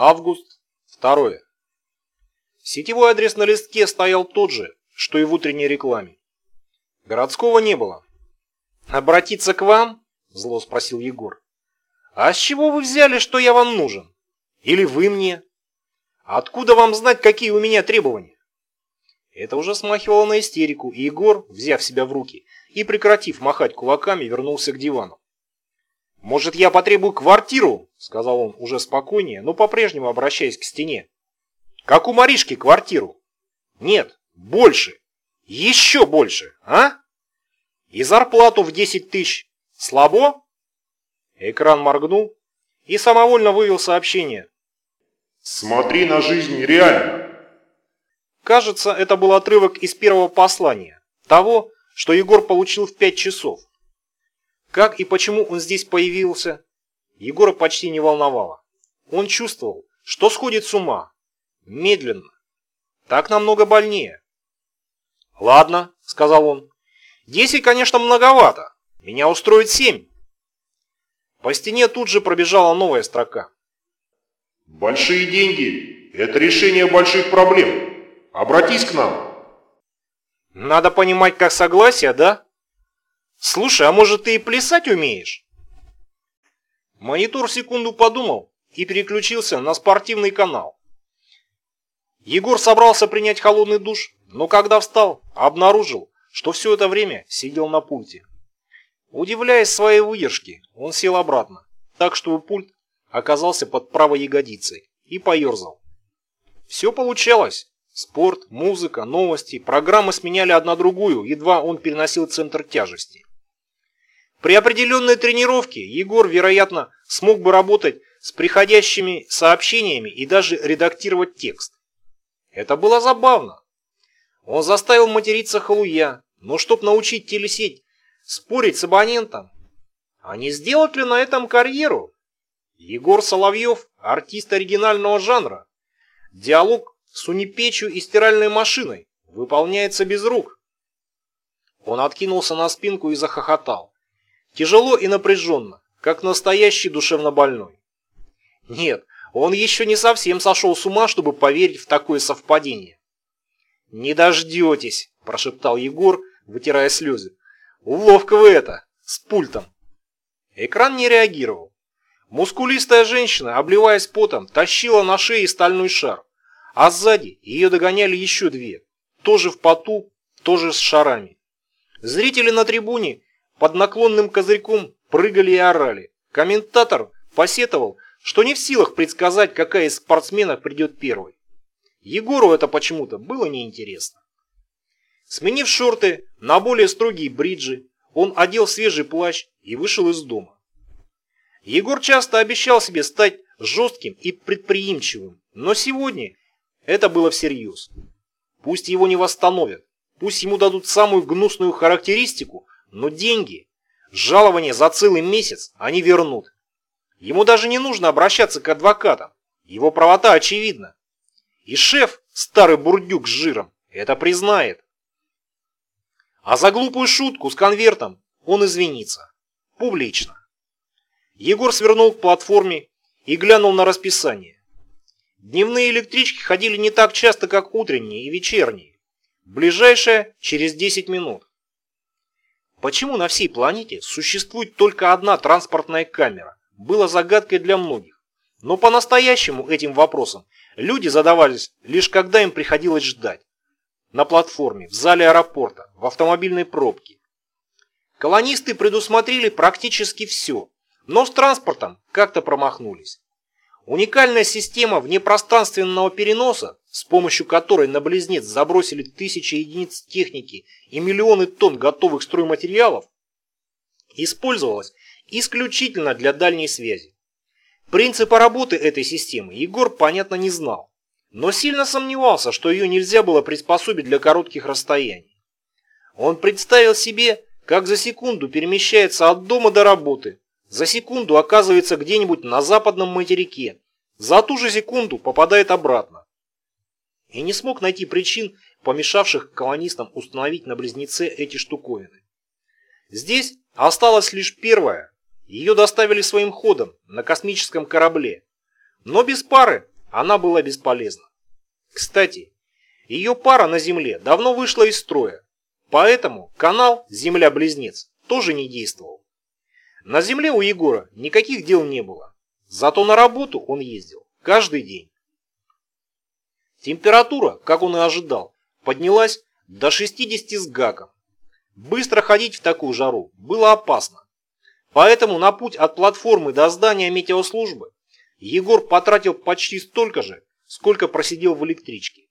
Август. Второе. Сетевой адрес на листке стоял тот же, что и в утренней рекламе. Городского не было. «Обратиться к вам?» – зло спросил Егор. «А с чего вы взяли, что я вам нужен? Или вы мне? Откуда вам знать, какие у меня требования?» Это уже смахивало на истерику, и Егор, взяв себя в руки и прекратив махать кулаками, вернулся к дивану. «Может, я потребую квартиру?» – сказал он уже спокойнее, но по-прежнему обращаясь к стене. «Как у Маришки квартиру?» «Нет, больше. Еще больше, а? И зарплату в 10 тысяч. Слабо?» Экран моргнул и самовольно вывел сообщение. «Смотри на жизнь реально». Кажется, это был отрывок из первого послания, того, что Егор получил в 5 часов. Как и почему он здесь появился, Егора почти не волновало. Он чувствовал, что сходит с ума. Медленно. Так намного больнее. «Ладно», — сказал он. «Десять, конечно, многовато. Меня устроит семь». По стене тут же пробежала новая строка. «Большие деньги – это решение больших проблем. Обратись к нам». «Надо понимать, как согласие, да?» «Слушай, а может ты и плясать умеешь?» Монитор секунду подумал и переключился на спортивный канал. Егор собрался принять холодный душ, но когда встал, обнаружил, что все это время сидел на пульте. Удивляясь своей выдержке, он сел обратно, так что пульт оказался под правой ягодицей и поерзал. Все получалось. Спорт, музыка, новости, программы сменяли одна другую, едва он переносил центр тяжести. При определенной тренировке Егор, вероятно, смог бы работать с приходящими сообщениями и даже редактировать текст. Это было забавно. Он заставил материться Халуя, но чтоб научить телесеть спорить с абонентом, а не сделать ли на этом карьеру? Егор Соловьев – артист оригинального жанра. Диалог с унипечью и стиральной машиной выполняется без рук. Он откинулся на спинку и захохотал. Тяжело и напряженно, как настоящий душевно больной. Нет, он еще не совсем сошел с ума, чтобы поверить в такое совпадение. «Не дождетесь», – прошептал Егор, вытирая слезы. «Ловко вы это, с пультом». Экран не реагировал. Мускулистая женщина, обливаясь потом, тащила на шее стальной шар, а сзади ее догоняли еще две, тоже в поту, тоже с шарами. Зрители на трибуне под наклонным козырьком прыгали и орали. Комментатор посетовал, что не в силах предсказать, какая из спортсменов придет первой. Егору это почему-то было неинтересно. Сменив шорты на более строгие бриджи, он одел свежий плащ и вышел из дома. Егор часто обещал себе стать жестким и предприимчивым, но сегодня это было всерьез. Пусть его не восстановят, пусть ему дадут самую гнусную характеристику, но деньги, жалование за целый месяц они вернут. Ему даже не нужно обращаться к адвокатам, его правота очевидна. И шеф, старый бурдюк с жиром, это признает. А за глупую шутку с конвертом он извинится. Публично. Егор свернул к платформе и глянул на расписание. Дневные электрички ходили не так часто, как утренние и вечерние. Ближайшая через 10 минут. Почему на всей планете существует только одна транспортная камера, было загадкой для многих. Но по-настоящему этим вопросом люди задавались лишь когда им приходилось ждать. На платформе, в зале аэропорта, в автомобильной пробке. Колонисты предусмотрели практически все, но с транспортом как-то промахнулись. Уникальная система внепространственного переноса, с помощью которой на Близнец забросили тысячи единиц техники и миллионы тонн готовых стройматериалов, использовалась исключительно для дальней связи. Принципа работы этой системы Егор, понятно, не знал но сильно сомневался, что ее нельзя было приспособить для коротких расстояний. Он представил себе, как за секунду перемещается от дома до работы, за секунду оказывается где-нибудь на западном материке, за ту же секунду попадает обратно. И не смог найти причин, помешавших колонистам установить на Близнеце эти штуковины. Здесь осталась лишь первая. Ее доставили своим ходом на космическом корабле. Но без пары она была бесполезна. Кстати, ее пара на Земле давно вышла из строя, поэтому канал Земля-Близнец тоже не действовал. На Земле у Егора никаких дел не было, зато на работу он ездил каждый день. Температура, как он и ожидал, поднялась до 60 с гаком. Быстро ходить в такую жару было опасно. Поэтому на путь от платформы до здания метеослужбы Егор потратил почти столько же, сколько просидел в электричке.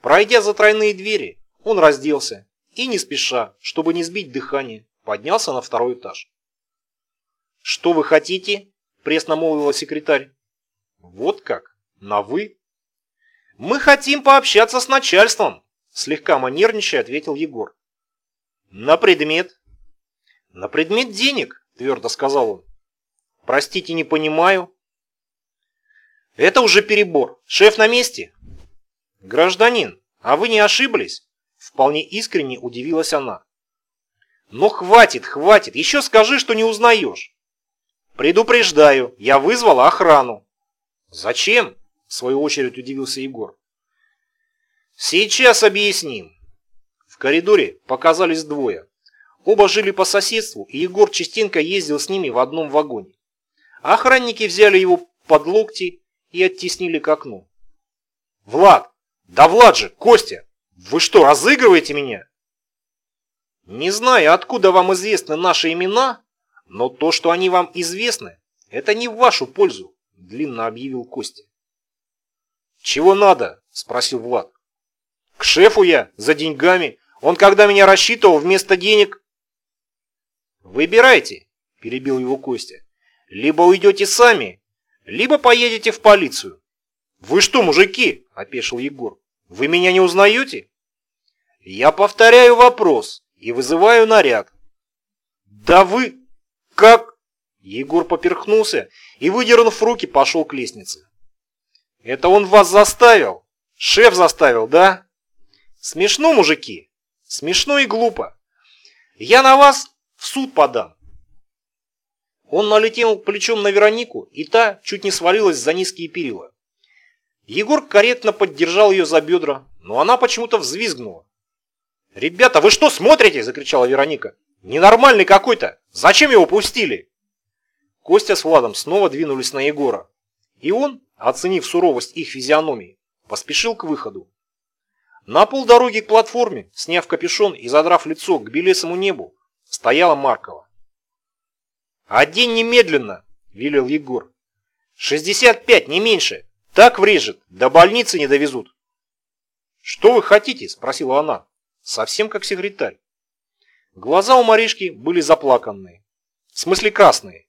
Пройдя за тройные двери, он разделся и не спеша, чтобы не сбить дыхание, поднялся на второй этаж. «Что вы хотите?» – пресно молвила секретарь. «Вот как? На «вы»?» «Мы хотим пообщаться с начальством», – слегка манерничая ответил Егор. «На предмет?» «На предмет денег», – твердо сказал он. «Простите, не понимаю». «Это уже перебор. Шеф на месте?» «Гражданин, а вы не ошиблись?» Вполне искренне удивилась она. «Ну хватит, хватит, еще скажи, что не узнаешь». «Предупреждаю, я вызвала охрану». «Зачем?» – в свою очередь удивился Егор. «Сейчас объясним». В коридоре показались двое. Оба жили по соседству, и Егор частенько ездил с ними в одном вагоне. Охранники взяли его под локти и оттеснили к окну. «Влад, «Да Влад же, Костя, вы что, разыгрываете меня?» «Не знаю, откуда вам известны наши имена, но то, что они вам известны, это не в вашу пользу», — длинно объявил Костя. «Чего надо?» — спросил Влад. «К шефу я, за деньгами. Он, когда меня рассчитывал, вместо денег...» «Выбирайте», — перебил его Костя. «Либо уйдете сами, либо поедете в полицию». «Вы что, мужики?» – опешил Егор. Вы меня не узнаете? Я повторяю вопрос и вызываю наряд. Да вы... как... Егор поперхнулся и, выдернув руки, пошел к лестнице. Это он вас заставил? Шеф заставил, да? Смешно, мужики. Смешно и глупо. Я на вас в суд подам. Он налетел плечом на Веронику, и та чуть не свалилась за низкие перила. Егор корректно поддержал ее за бедра, но она почему-то взвизгнула. «Ребята, вы что смотрите?» – закричала Вероника. «Ненормальный какой-то! Зачем его пустили?» Костя с Владом снова двинулись на Егора. И он, оценив суровость их физиономии, поспешил к выходу. На полдороги к платформе, сняв капюшон и задрав лицо к белесому небу, стояла Маркова. «Одень немедленно!» – велел Егор. «Шестьдесят пять, не меньше!» Так врежет, до больницы не довезут. Что вы хотите? Спросила она, совсем как секретарь. Глаза у Маришки были заплаканные. В смысле красные.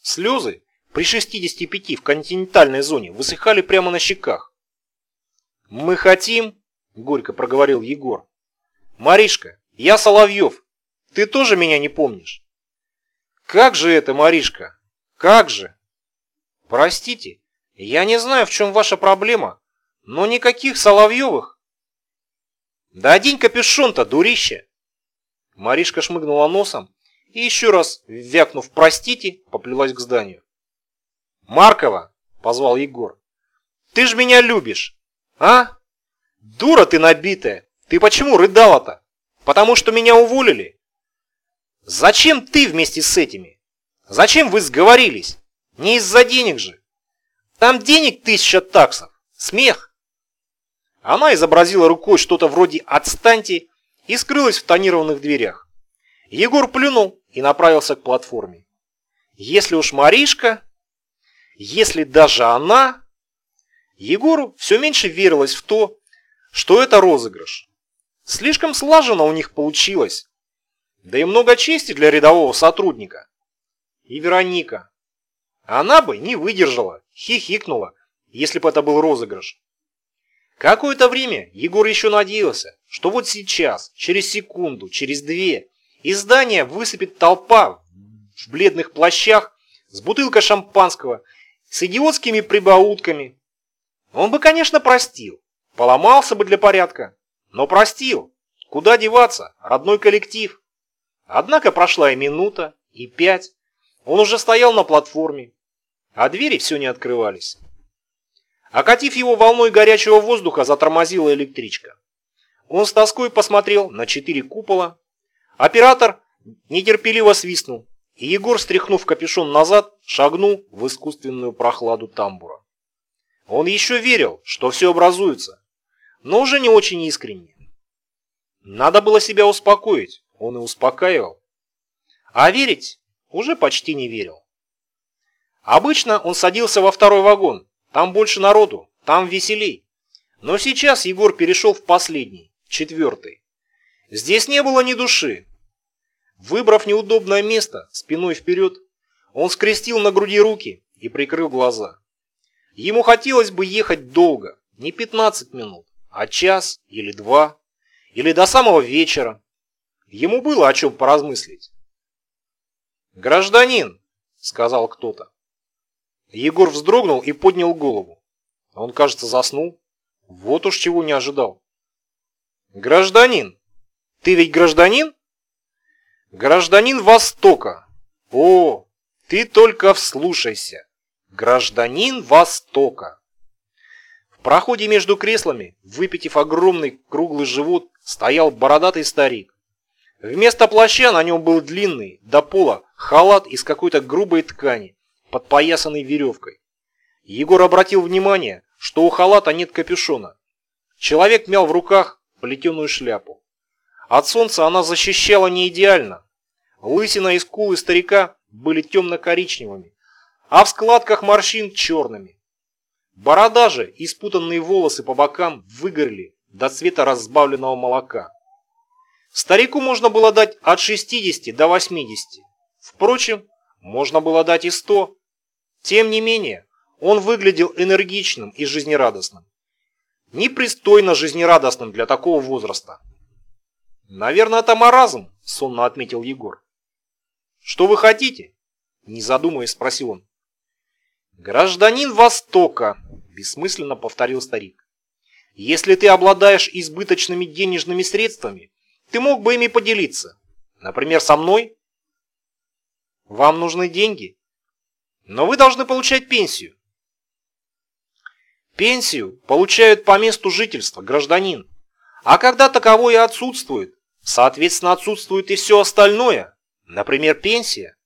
Слезы при 65 в континентальной зоне высыхали прямо на щеках. «Мы хотим», — горько проговорил Егор. «Маришка, я Соловьев. Ты тоже меня не помнишь?» «Как же это, Маришка? Как же?» «Простите, я не знаю, в чем ваша проблема, но никаких Соловьевых. Да одень капюшон-то, дурище. Маришка шмыгнула носом и еще раз, вякнув «простите», поплелась к зданию. «Маркова!» — позвал Егор. «Ты ж меня любишь, а? Дура ты набитая! Ты почему рыдала-то? Потому что меня уволили? Зачем ты вместе с этими? Зачем вы сговорились? Не из-за денег же!» Там денег тысяча таксов. Смех. Она изобразила рукой что-то вроде «отстаньте» и скрылась в тонированных дверях. Егор плюнул и направился к платформе. Если уж Маришка, если даже она... Егору все меньше верилось в то, что это розыгрыш. Слишком слаженно у них получилось. Да и много чести для рядового сотрудника. И Вероника. Она бы не выдержала, хихикнула, если бы это был розыгрыш. Какое-то время Егор еще надеялся, что вот сейчас, через секунду, через две, из здания высыпет толпа в бледных плащах с бутылкой шампанского, с идиотскими прибаутками. Он бы, конечно, простил, поломался бы для порядка, но простил. Куда деваться, родной коллектив. Однако прошла и минута, и пять. Он уже стоял на платформе, а двери все не открывались. Окатив его волной горячего воздуха, затормозила электричка. Он с тоской посмотрел на четыре купола. Оператор нетерпеливо свистнул, и Егор, стряхнув капюшон назад, шагнул в искусственную прохладу тамбура. Он еще верил, что все образуется, но уже не очень искренне. Надо было себя успокоить, он и успокаивал. А верить уже почти не верил. Обычно он садился во второй вагон, там больше народу, там веселей. Но сейчас Егор перешел в последний, четвертый. Здесь не было ни души. Выбрав неудобное место, спиной вперед, он скрестил на груди руки и прикрыл глаза. Ему хотелось бы ехать долго, не 15 минут, а час или два, или до самого вечера. Ему было о чем поразмыслить. «Гражданин!» — сказал кто-то. Егор вздрогнул и поднял голову. Он, кажется, заснул. Вот уж чего не ожидал. «Гражданин! Ты ведь гражданин?» «Гражданин Востока! О, ты только вслушайся! Гражданин Востока!» В проходе между креслами, выпитив огромный круглый живот, стоял бородатый старик. Вместо плаща на нем был длинный, до пола, халат из какой-то грубой ткани, подпоясанный веревкой. Егор обратил внимание, что у халата нет капюшона. Человек мял в руках плетеную шляпу. От солнца она защищала не идеально. Лысина и скулы старика были темно-коричневыми, а в складках морщин черными. Борода же и спутанные волосы по бокам выгорели до цвета разбавленного молока. Старику можно было дать от 60 до 80. Впрочем, можно было дать и 100. Тем не менее, он выглядел энергичным и жизнерадостным. Непристойно жизнерадостным для такого возраста. «Наверное, это маразм», — сонно отметил Егор. «Что вы хотите?» — не задумываясь спросил он. «Гражданин Востока», — бессмысленно повторил старик. «Если ты обладаешь избыточными денежными средствами, ты мог бы ими поделиться. Например, со мной. Вам нужны деньги, но вы должны получать пенсию. Пенсию получают по месту жительства гражданин. А когда таковое отсутствует, соответственно отсутствует и все остальное, например, пенсия.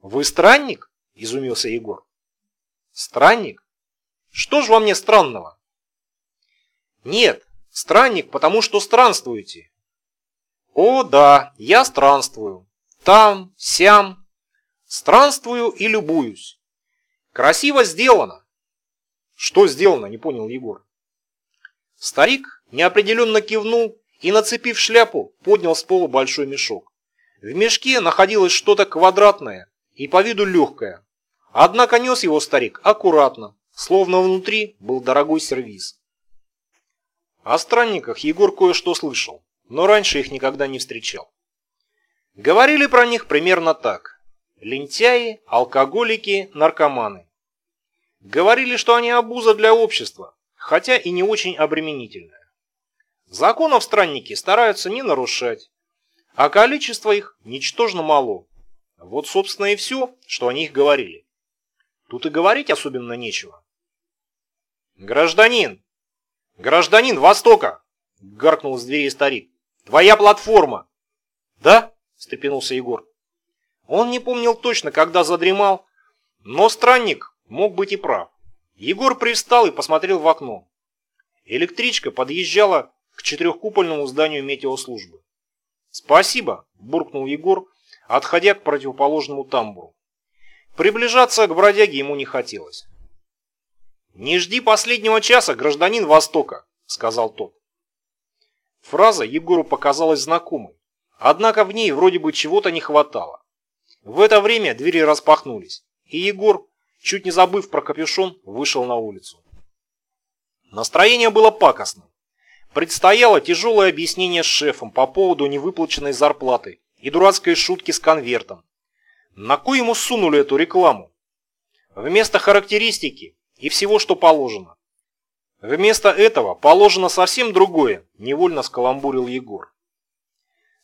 Вы странник? Изумился Егор. Странник? Что ж во мне странного? Нет, странник, потому что странствуете. О, да, я странствую. Там, сям. Странствую и любуюсь. Красиво сделано. Что сделано, не понял Егор. Старик неопределенно кивнул и, нацепив шляпу, поднял с пола большой мешок. В мешке находилось что-то квадратное и по виду легкое. Однако нес его старик аккуратно, словно внутри был дорогой сервиз. О странниках Егор кое-что слышал но раньше их никогда не встречал. Говорили про них примерно так. Лентяи, алкоголики, наркоманы. Говорили, что они обуза для общества, хотя и не очень обременительная. Законов странники стараются не нарушать, а количество их ничтожно мало. Вот, собственно, и все, что о них говорили. Тут и говорить особенно нечего. «Гражданин! Гражданин Востока!» — гаркнул с двери старик. Твоя платформа!» «Да?» – встрепенулся Егор. Он не помнил точно, когда задремал, но странник мог быть и прав. Егор привстал и посмотрел в окно. Электричка подъезжала к четырехкупольному зданию метеослужбы. «Спасибо!» – буркнул Егор, отходя к противоположному тамбуру. Приближаться к бродяге ему не хотелось. «Не жди последнего часа, гражданин Востока», – сказал тот. Фраза Егору показалась знакомой, однако в ней вроде бы чего-то не хватало. В это время двери распахнулись, и Егор, чуть не забыв про капюшон, вышел на улицу. Настроение было пакостным. Предстояло тяжелое объяснение с шефом по поводу невыплаченной зарплаты и дурацкой шутки с конвертом. На кой ему сунули эту рекламу? Вместо характеристики и всего, что положено. Вместо этого положено совсем другое, невольно скаламбурил Егор.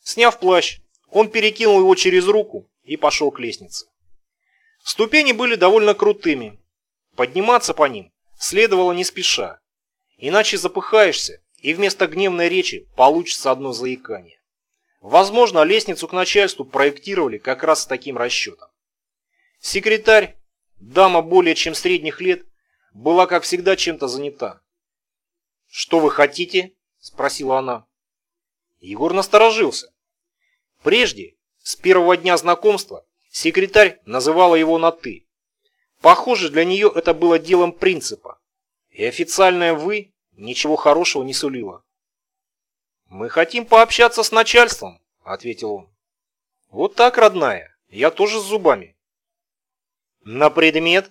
Сняв плащ, он перекинул его через руку и пошел к лестнице. Ступени были довольно крутыми. Подниматься по ним следовало не спеша, иначе запыхаешься, и вместо гневной речи получится одно заикание. Возможно, лестницу к начальству проектировали как раз с таким расчетом. Секретарь, дама более чем средних лет, была, как всегда, чем-то занята. «Что вы хотите?» – спросила она. Егор насторожился. Прежде, с первого дня знакомства, секретарь называла его на «ты». Похоже, для нее это было делом принципа. И официальное «вы» ничего хорошего не сулило. «Мы хотим пообщаться с начальством», — ответил он. «Вот так, родная, я тоже с зубами». «На предмет?»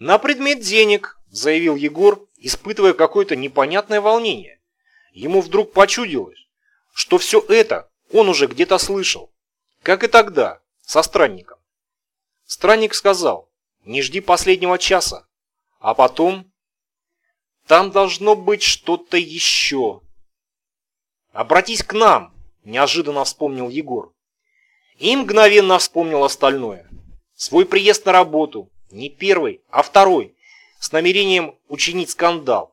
«На предмет денег», — заявил Егор, испытывая какое-то непонятное волнение. Ему вдруг почудилось, что все это он уже где-то слышал, как и тогда, со странником. Странник сказал, не жди последнего часа, а потом... Там должно быть что-то еще. Обратись к нам, неожиданно вспомнил Егор. И мгновенно вспомнил остальное. Свой приезд на работу, не первый, а второй, с намерением учинить скандал.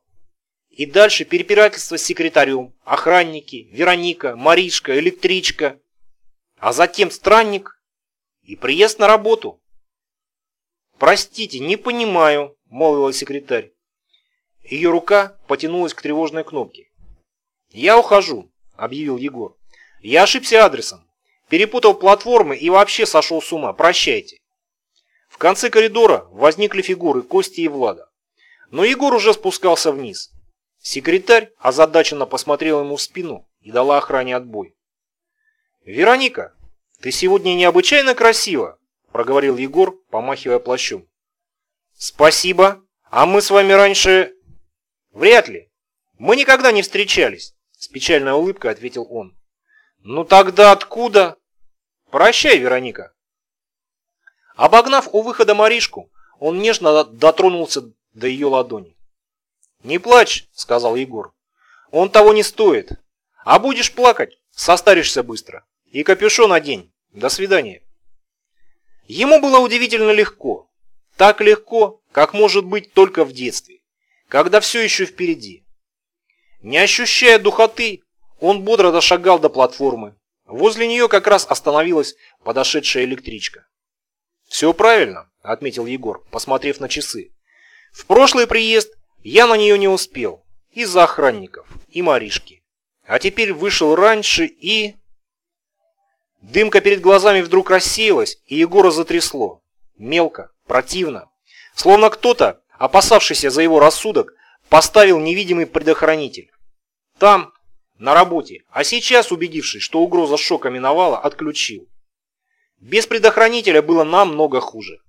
И дальше перепирательство с секретарем, охранники, Вероника, Маришка, электричка. А затем странник и приезд на работу. «Простите, не понимаю», — молвила секретарь. Ее рука потянулась к тревожной кнопке. «Я ухожу», — объявил Егор. «Я ошибся адресом, перепутал платформы и вообще сошел с ума. Прощайте» конце коридора возникли фигуры Кости и Влада. Но Егор уже спускался вниз. Секретарь озадаченно посмотрел ему в спину и дала охране отбой. «Вероника, ты сегодня необычайно красива», – проговорил Егор, помахивая плащом. «Спасибо. А мы с вами раньше...» «Вряд ли. Мы никогда не встречались», – с печальной улыбкой ответил он. «Ну тогда откуда?» «Прощай, Вероника». Обогнав у выхода Маришку, он нежно дотронулся до ее ладони. «Не плачь», — сказал Егор. «Он того не стоит. А будешь плакать, состаришься быстро. И капюшон одень. До свидания». Ему было удивительно легко. Так легко, как может быть только в детстве, когда все еще впереди. Не ощущая духоты, он бодро дошагал до платформы. Возле нее как раз остановилась подошедшая электричка. «Все правильно», — отметил Егор, посмотрев на часы. «В прошлый приезд я на нее не успел. Из-за охранников и Маришки. А теперь вышел раньше и...» Дымка перед глазами вдруг рассеялась, и Егора затрясло. Мелко, противно. Словно кто-то, опасавшийся за его рассудок, поставил невидимый предохранитель. Там, на работе, а сейчас, убедившись, что угроза шока миновала, отключил. Без предохранителя было намного хуже.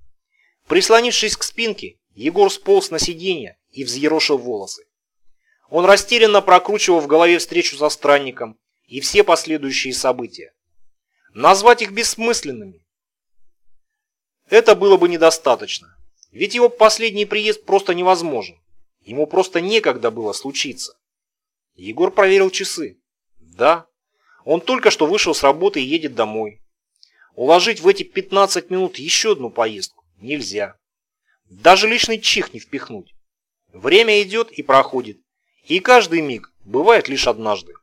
Прислонившись к спинке, Егор сполз на сиденье и взъерошил волосы. Он растерянно прокручивал в голове встречу со странником и все последующие события. Назвать их бессмысленными. Это было бы недостаточно, ведь его последний приезд просто невозможен. Ему просто некогда было случиться. Егор проверил часы. Да, он только что вышел с работы и едет домой. Уложить в эти 15 минут еще одну поездку нельзя. Даже лишний чих не впихнуть. Время идет и проходит, и каждый миг бывает лишь однажды.